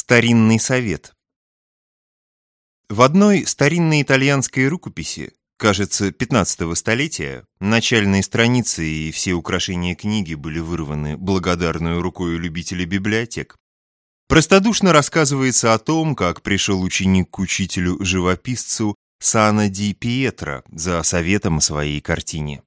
Старинный совет. В одной старинной итальянской рукописи, кажется, 15-го столетия, начальные страницы и все украшения книги были вырваны благодарную рукой любителей библиотек. Простодушно рассказывается о том, как пришел ученик к учителю-живописцу Сана Ди Пьетро за советом о своей картине.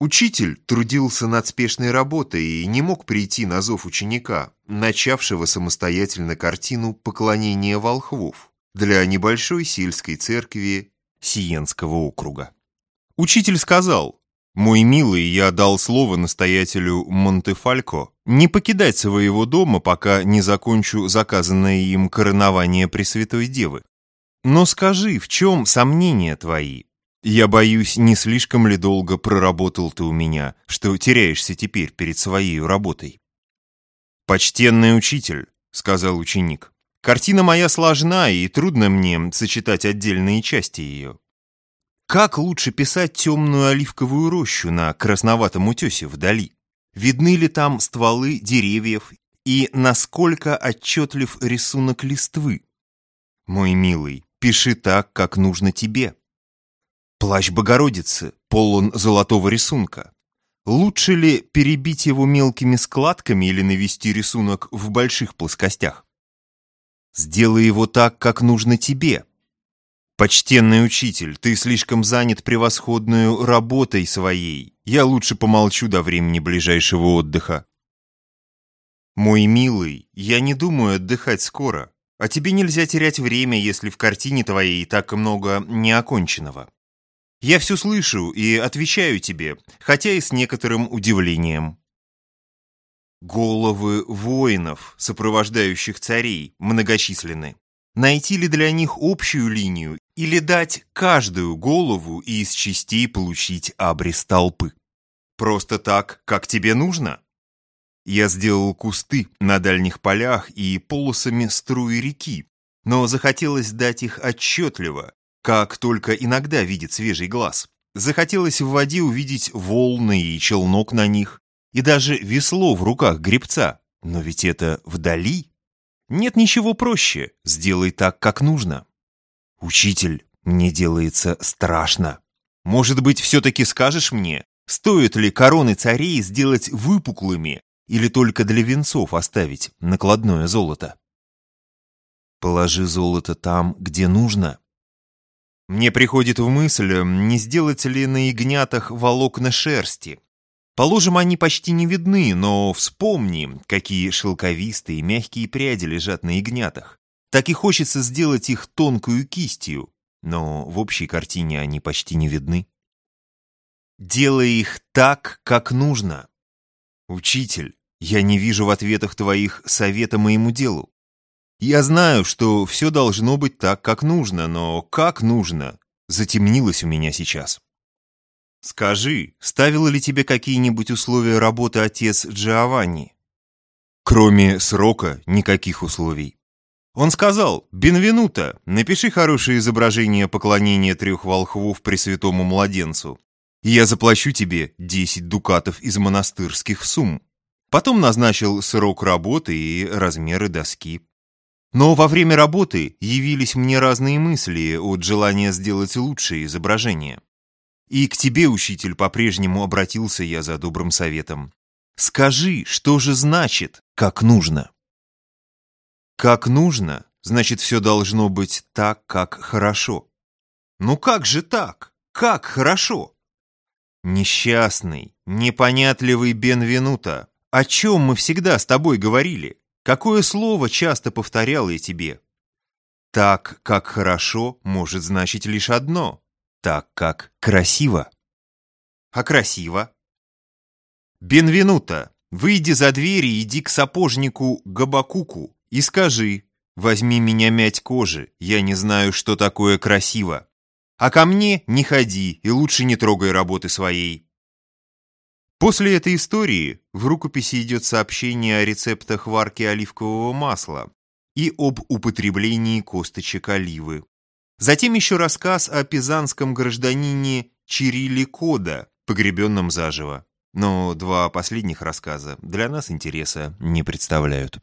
Учитель трудился над спешной работой и не мог прийти на зов ученика, начавшего самостоятельно картину «Поклонение волхвов» для небольшой сельской церкви Сиенского округа. Учитель сказал, «Мой милый, я дал слово настоятелю Монтефалько не покидать своего дома, пока не закончу заказанное им коронование Пресвятой Девы. Но скажи, в чем сомнения твои? Я боюсь, не слишком ли долго проработал ты у меня, что теряешься теперь перед своей работой. «Почтенный учитель», — сказал ученик, — «картина моя сложна, и трудно мне сочетать отдельные части ее. Как лучше писать темную оливковую рощу на красноватом утесе вдали? Видны ли там стволы деревьев и насколько отчетлив рисунок листвы? Мой милый, пиши так, как нужно тебе. Плащ Богородицы полон золотого рисунка. Лучше ли перебить его мелкими складками или навести рисунок в больших плоскостях? Сделай его так, как нужно тебе. Почтенный учитель, ты слишком занят превосходную работой своей. Я лучше помолчу до времени ближайшего отдыха. Мой милый, я не думаю отдыхать скоро. А тебе нельзя терять время, если в картине твоей так много неоконченного. Я все слышу и отвечаю тебе, хотя и с некоторым удивлением. Головы воинов, сопровождающих царей, многочисленны. Найти ли для них общую линию или дать каждую голову и из частей получить абрис толпы? Просто так, как тебе нужно? Я сделал кусты на дальних полях и полосами струи реки, но захотелось дать их отчетливо, как только иногда видит свежий глаз. Захотелось в воде увидеть волны и челнок на них, и даже весло в руках гребца. Но ведь это вдали. Нет ничего проще, сделай так, как нужно. Учитель, мне делается страшно. Может быть, все-таки скажешь мне, стоит ли короны царей сделать выпуклыми или только для венцов оставить накладное золото? Положи золото там, где нужно, мне приходит в мысль, не сделать ли на ягнятах волокна шерсти. Положим, они почти не видны, но вспомни, какие шелковистые мягкие пряди лежат на ягнятах. Так и хочется сделать их тонкую кистью, но в общей картине они почти не видны. Делай их так, как нужно. Учитель, я не вижу в ответах твоих совета моему делу. Я знаю, что все должно быть так, как нужно, но как нужно, затемнилось у меня сейчас. Скажи, ставил ли тебе какие-нибудь условия работы отец Джованни? Кроме срока, никаких условий. Он сказал, «Бенвенуто, напиши хорошее изображение поклонения трех волхвов Пресвятому Младенцу, и я заплачу тебе 10 дукатов из монастырских сумм». Потом назначил срок работы и размеры доски. Но во время работы явились мне разные мысли от желания сделать лучшее изображение. И к тебе, учитель, по-прежнему обратился я за добрым советом. Скажи, что же значит «как нужно»? Как нужно, значит, все должно быть так, как хорошо. Ну как же так? Как хорошо? Несчастный, непонятливый Бенвенуто, о чем мы всегда с тобой говорили? Какое слово часто повторял я тебе? Так, как хорошо, может значить лишь одно. Так, как красиво. А красиво? Бенвенуто, выйди за дверь и иди к сапожнику Габакуку и скажи, возьми меня мять кожи, я не знаю, что такое красиво. А ко мне не ходи и лучше не трогай работы своей. После этой истории в рукописи идет сообщение о рецептах варки оливкового масла и об употреблении косточек оливы. Затем еще рассказ о пизанском гражданине Чириле Кода, погребенном заживо. Но два последних рассказа для нас интереса не представляют.